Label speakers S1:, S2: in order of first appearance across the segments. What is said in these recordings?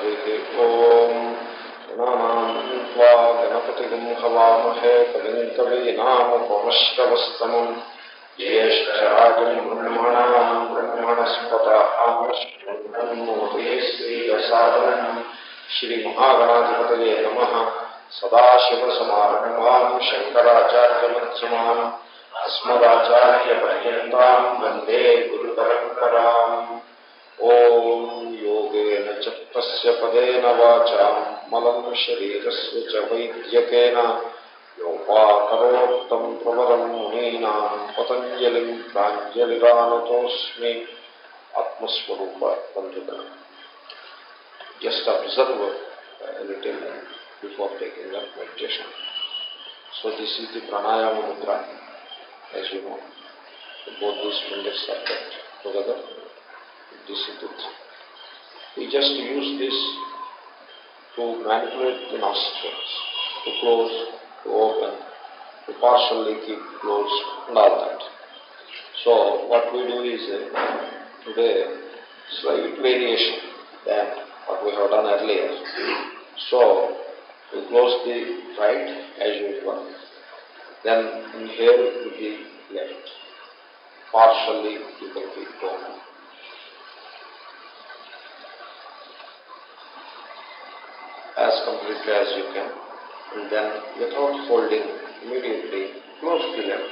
S1: हरिः ओम्। गणानाम् त्वा गणपतिगम् हवामहे कविम् कवीनामुपमश्रवस्तमम् ज्येष्ठराजम् ब्रह्मणाम् ब्रह्मणस्पत आमश्रीः श्रीरसादनम् श्रीमहागणाधिपतये नमः। सदाशिवसमारम्भाम् शङ्कराचार्यमध्यमाम् अस्मदाचार्यपर्यन्ताम् वंदे गुरुपरम्पराम्। ఓం యోగేన చిత్తస్య పదేన వాచా మలం శరీరస్ చ వైద్యకేన యోపాకరోక్తం ప్రవరం మునీనా పతంజలిం ప్రాంజలిరానతోస్మి ఆత్మస్వరూప పంచుదన just observe little before taking up meditation so this is the pranayama mudra as you know. Both these fingers are kept Is it. We just use this to manipulate the nostrils, to close, to open, to partially keep closed and all that. So what we do is uh, today slight variation than what we have done earlier. So we close the right as usual, then inhale with the left. Partially you can keep going. As completely as you can. And then without holding immediately close the left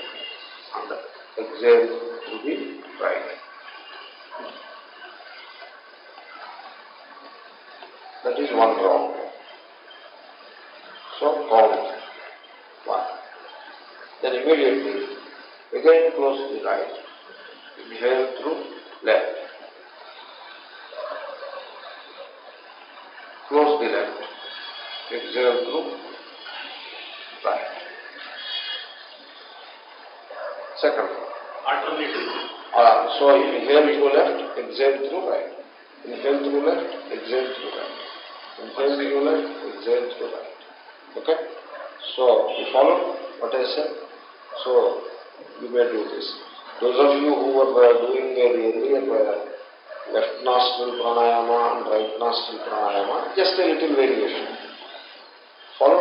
S1: and exhale to the right. That is one round. So count one. Then immediately again close the right. Inhale through left. Close the left. Exhale through right. Second one.
S2: Alternative.
S1: Uh, so inhale through left, exhale through right. Inhale through left, exhale through right. Inhale through left, exhale through right. Okay? So, you follow what I said? So, you may do this. Those of you who were doing the earlier left nostril pranayama and right nostril pranayama, just a little variation. फल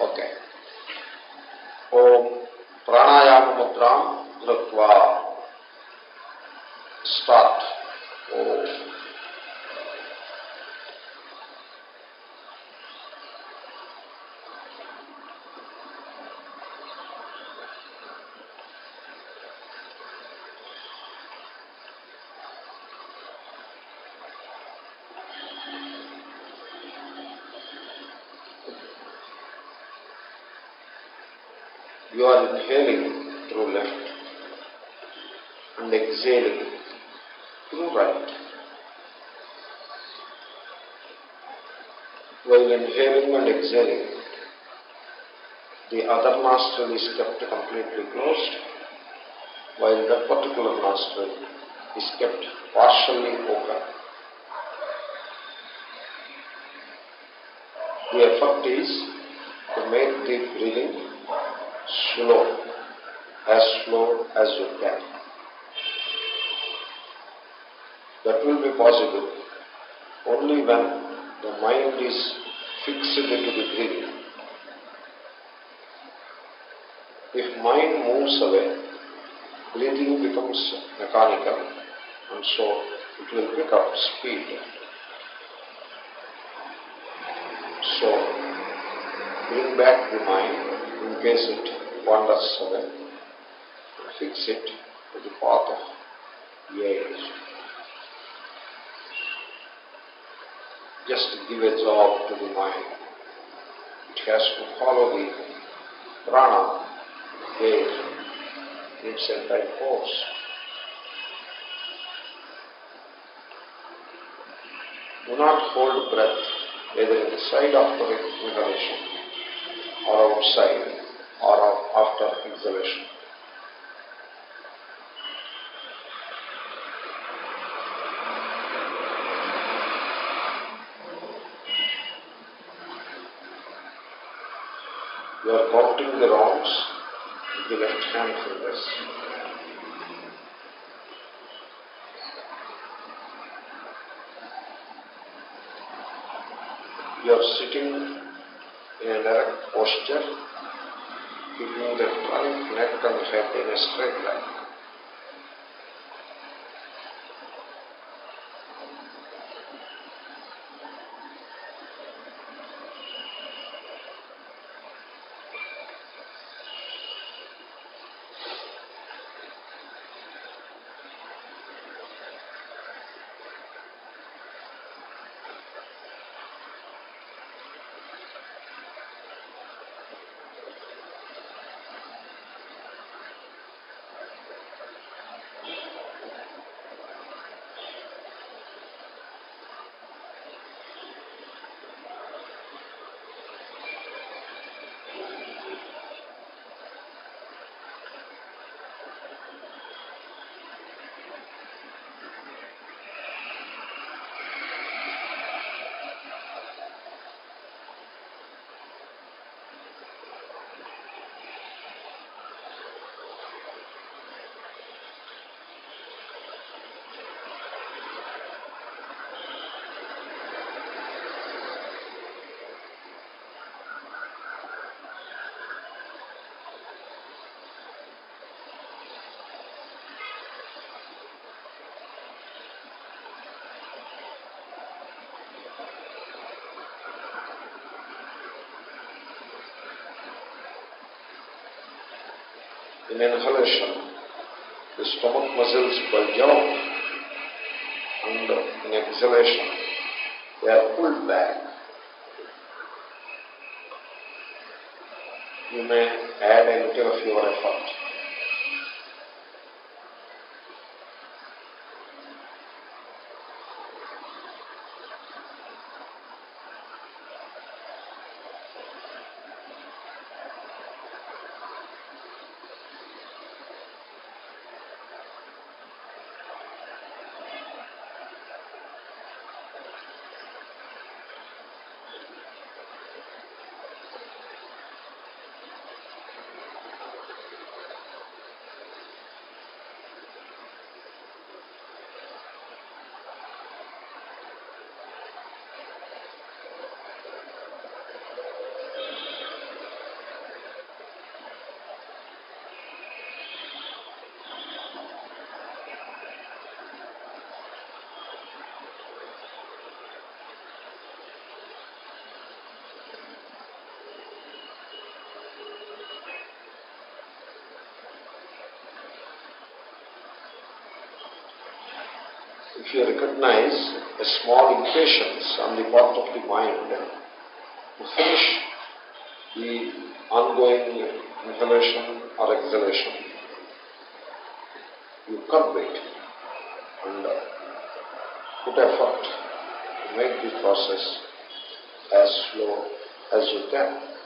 S1: होते हैं ओम प्राणायाम मुद्रा धृत्वा start You are inhaling through left and exhaling through right. While inhaling and exhaling, the other nostril is kept completely closed, while that particular nostril is kept partially open. The effect is to make the breathing slow, as slow as you can. That will be possible only when the mind is fixed into the breathing. If mind moves away, breathing becomes mechanical and so it will pick up speed. So, bring back the mind in case it wanders away. Fix it to the path of age. Just give a job to the mind. It has to follow the prana, in its entire course. Do not hold breath either inside after inhalation or outside or after exhalation. You are counting the rounds with the left hand fingers. You are sitting in a direct posture, keeping the trunk, neck and head in a straight line. In inhalation, the stomach muscles bulge out and in exhalation, they are pulled back. You may add a little of your effort. If you recognize a small impatience on the part of the mind to finish the ongoing inhalation or exhalation, you curb it and uh, put effort to make the process as slow as you can.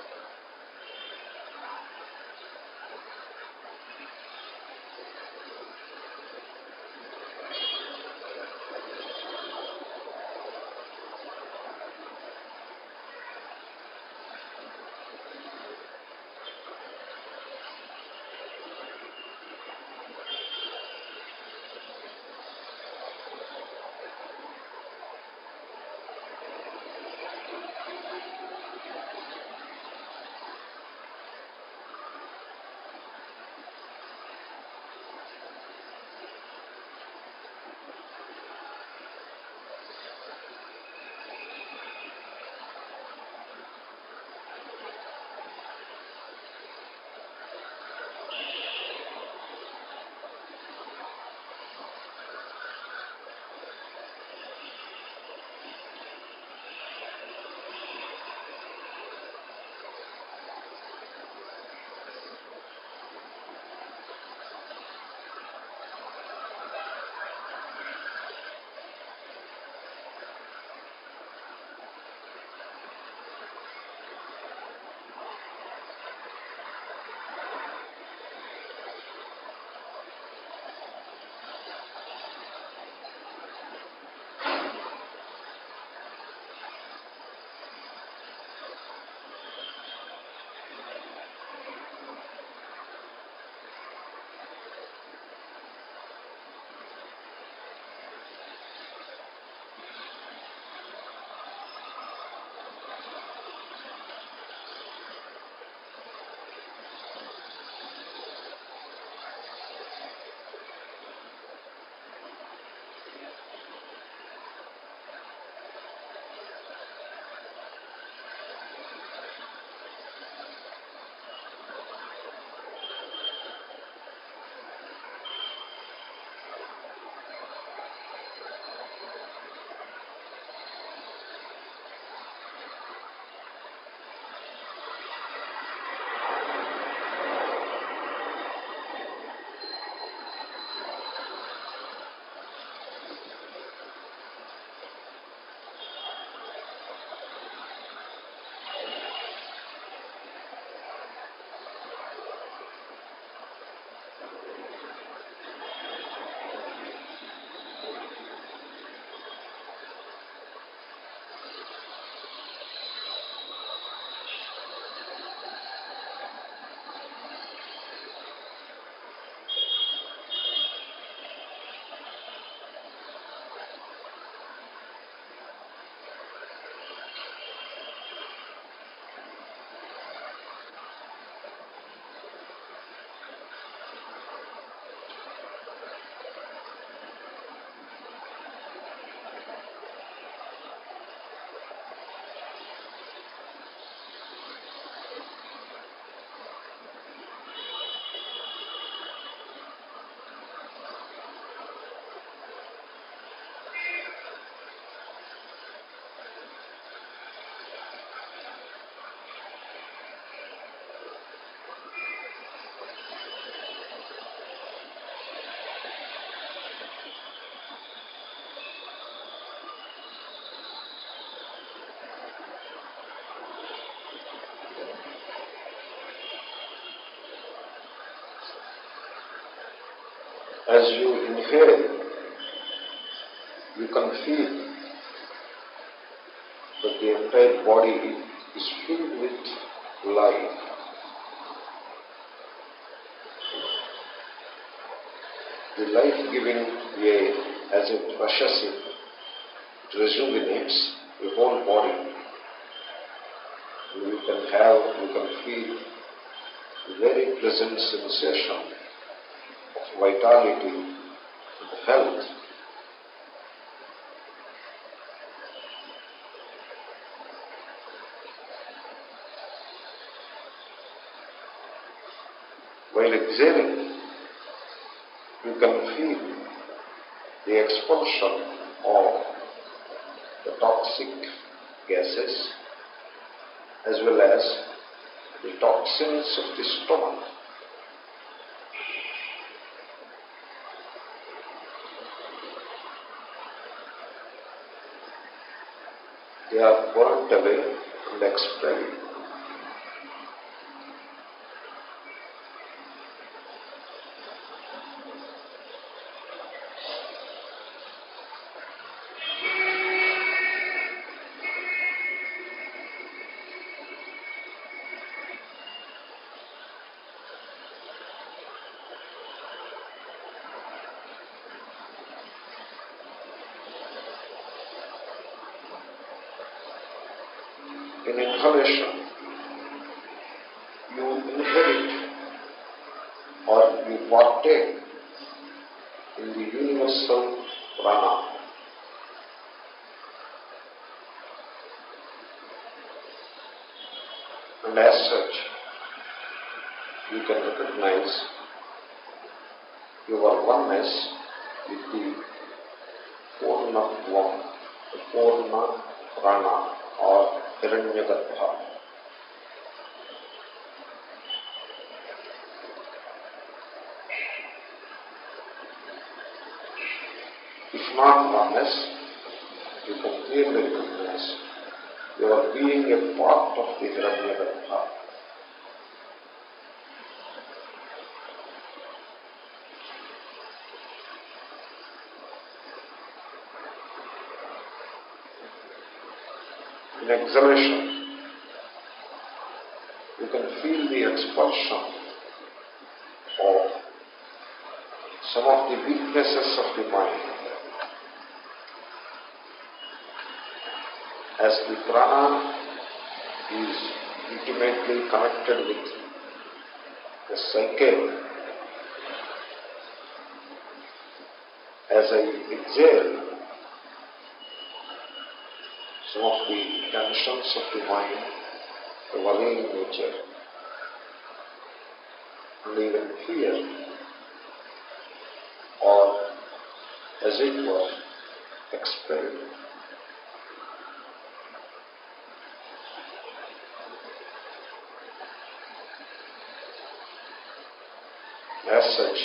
S1: As you inhale, you can feel that the entire body is filled with life. The life-giving air, as it rushes in, it rejuvenates the whole body. You can have, you can feel very pleasant sensation vitality health. While exhaling, you can feel the expulsion of the toxic gases as well as the toxins of the stomach. They are burnt away and expelled. in inhalation, you inherit or you partake in the universal prana. And as such, you can recognize your oneness with the Purnatvam, the Purna Prana or Hiranyagarbha. If not oneness, you can recognize being a part of the Hiranyagarbha. In exhalation, you can feel the expulsion of some of the weaknesses of the mind. As the prana is intimately connected with the psyche, as I exhale, some of the tensions of the mind, the worrying nature, and even fear, or as it were, expelled. As such,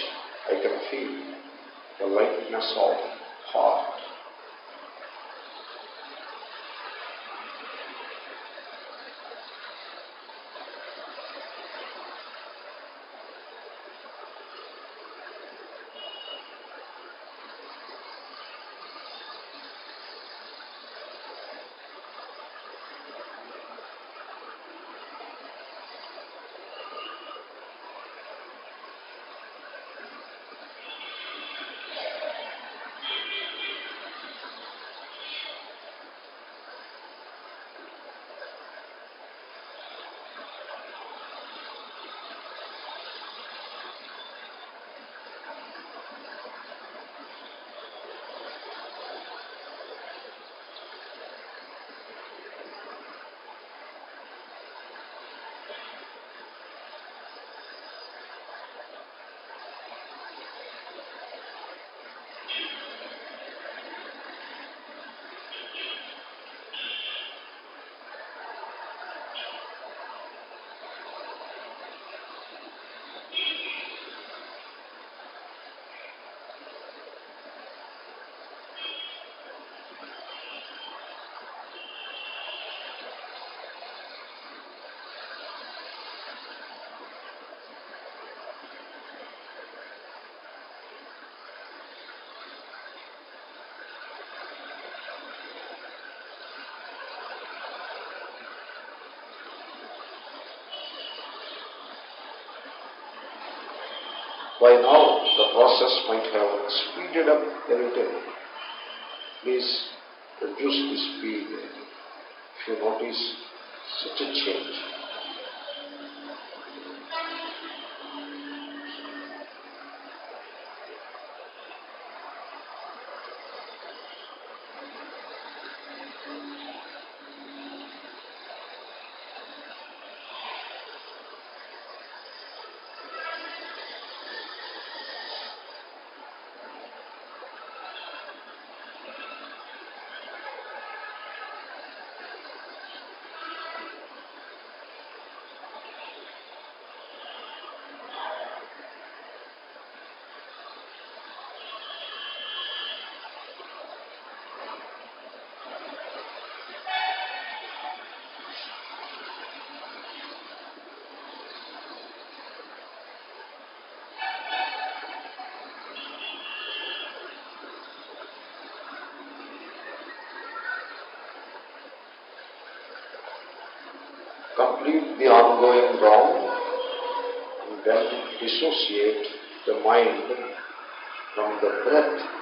S1: I can feel the lightness of heart. By now the process might have speeded up a little. Please reduce the speed if you notice such a change. The ongoing wrong and then dissociate the mind from the breath.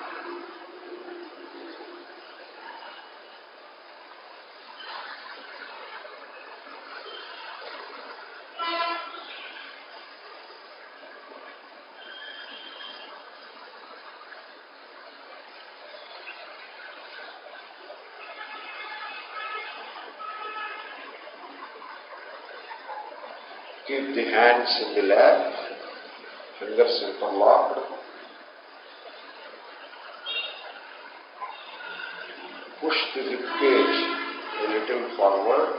S1: Keep the hands in the lap, fingers interlocked. Push the rib cage a little forward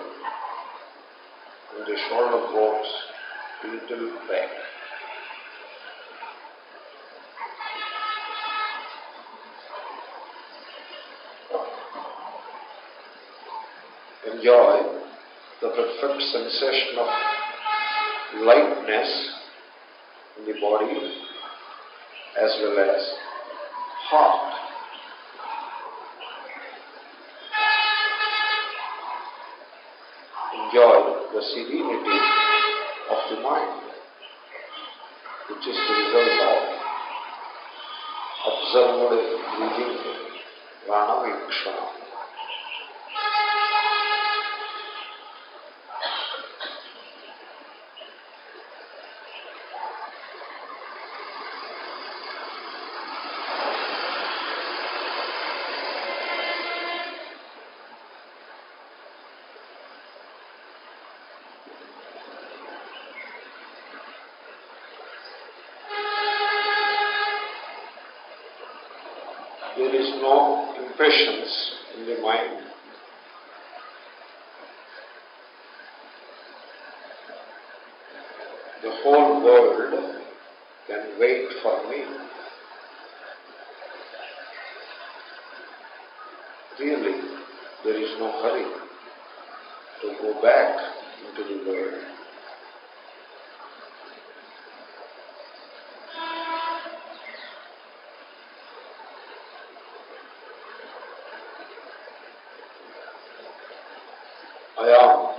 S1: and the shoulder bones a little back. Enjoy the perfect sensation of lightness in the body as well as heart. Enjoy the serenity of the mind, which is the result of observed breathing, prana vikshana. there is no impressions in the mind. The whole world can wait for me. Really, there is no hurry to go back into the world. I am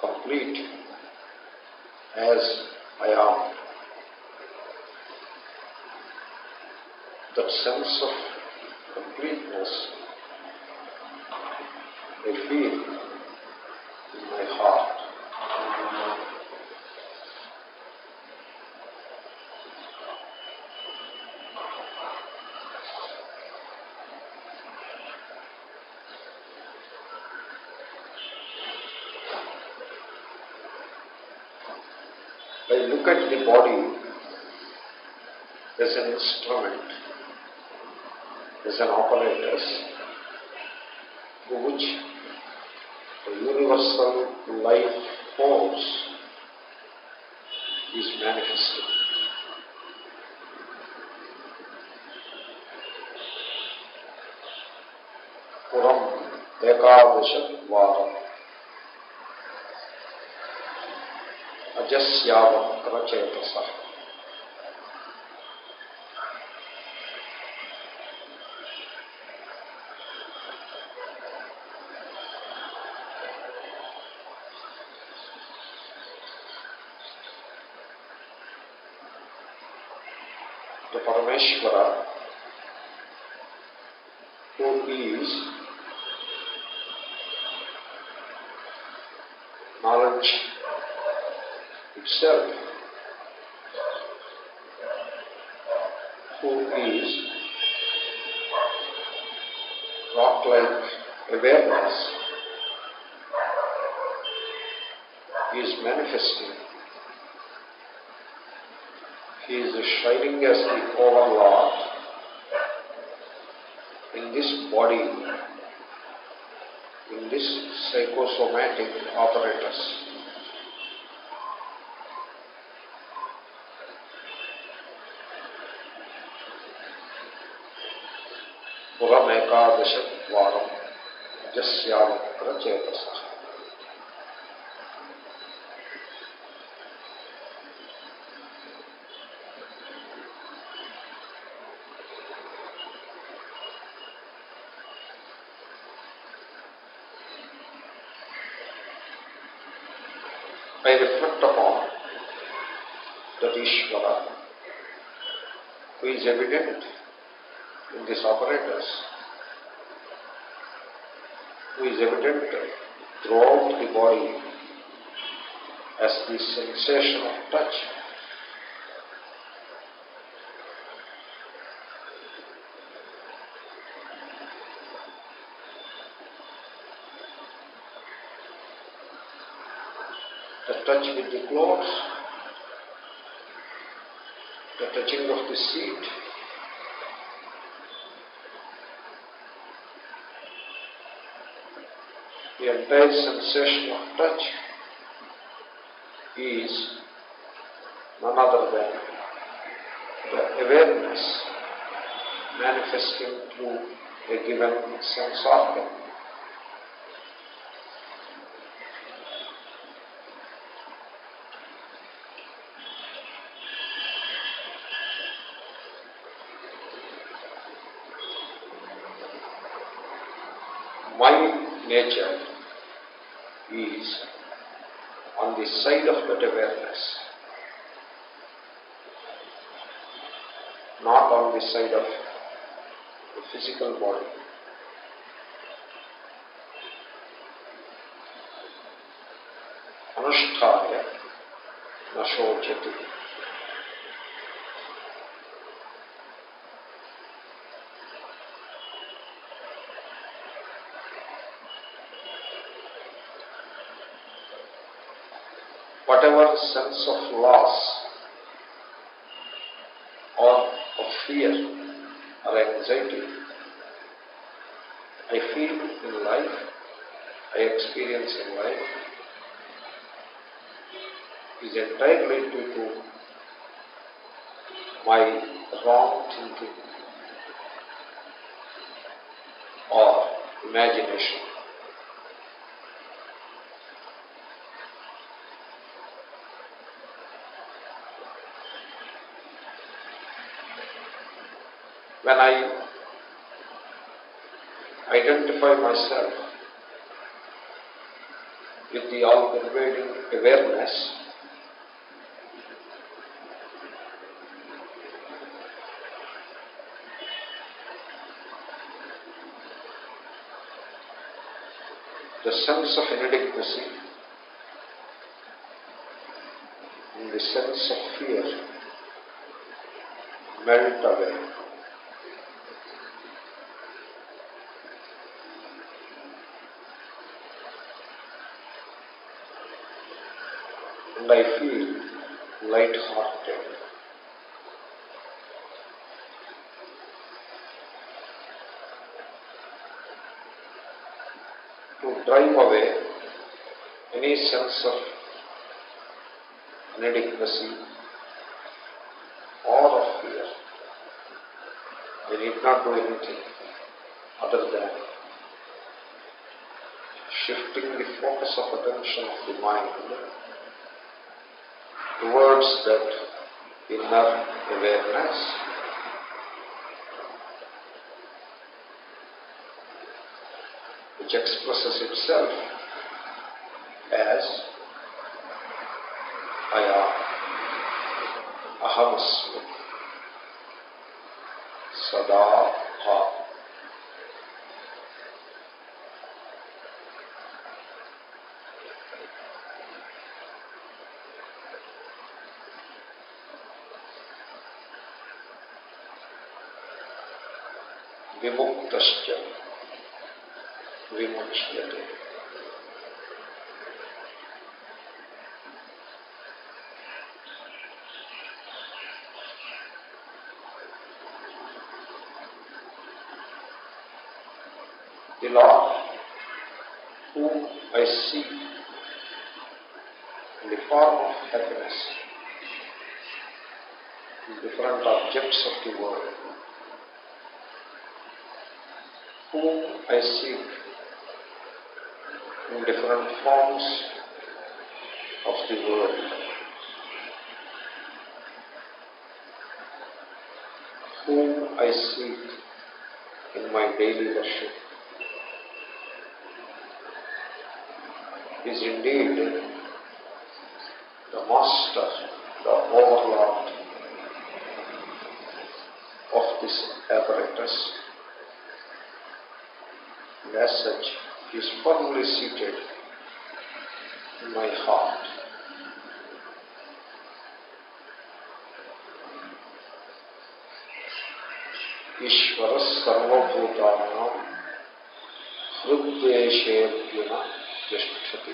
S1: complete as I am. That sense of completeness I feel in my heart. I look at the body as an instrument, as an apparatus through which the universal life force is manifested. पुरम एकादश द्वारा यस्यावक्रचेतसः rock-like awareness, is manifesting. He is shining as the overlord in this body, in this psychosomatic apparatus. పురమేకాదశద్వారం యస్యావక్ర చేతస I reflect upon that Ishvara, who is evident in this apparatus, who is evident throughout the body as the sensation of touch. The touch with the clothes, the touching of the seat, the entire sensation of touch is none other than the awareness manifesting through a given sense organ. My nature is on the side of that awareness, not on the side of the physical body. अनुष्ठाय न शोचति whatever sense of loss or of fear or anxiety I feel in life, I experience in life, is entirely due to my wrong thinking or imagination. When I identify myself with the all-pervading awareness, the sense of inadequacy the sense of fear melt away. And I feel light-hearted. To drive away any sense of inadequacy or of fear, I need not do anything other than shifting the focus of attention of the mind towards that inner awareness. which expresses itself as I am, ahamasmi. సదా विमुक्त विमुच्यते। The Lord, whom I see in the form of happiness, in different objects of the world, whom I seek in different forms of the world, whom I seek in my daily worship. is indeed the master, the overlord of this apparatus and as such is firmly seated in my heart. ईश्वर सर्वभूता हृदयेशेभ्युन तिष्ठति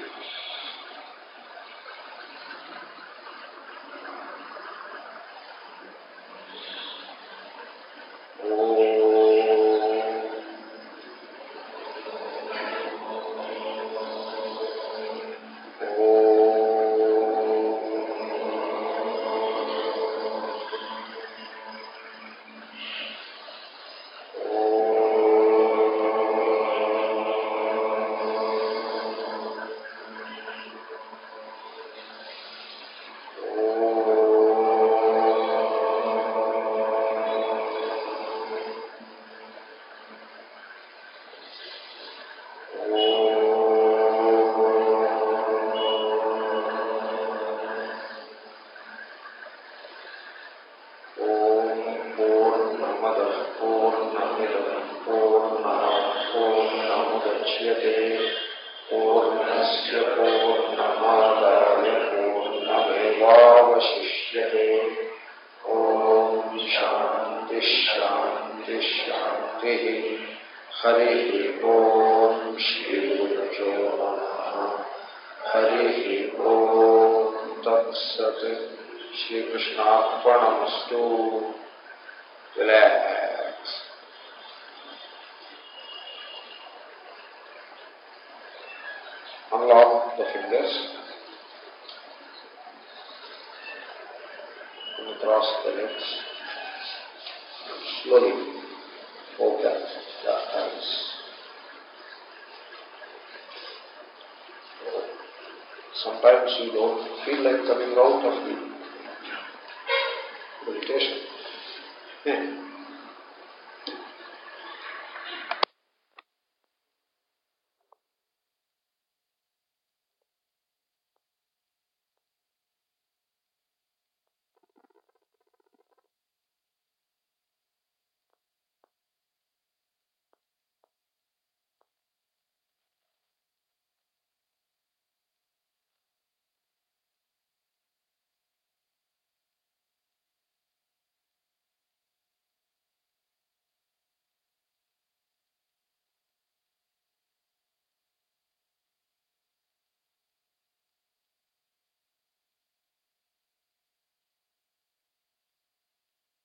S1: slowly open the eyes sometimes you don't feel like coming out of the meditation. Hmm.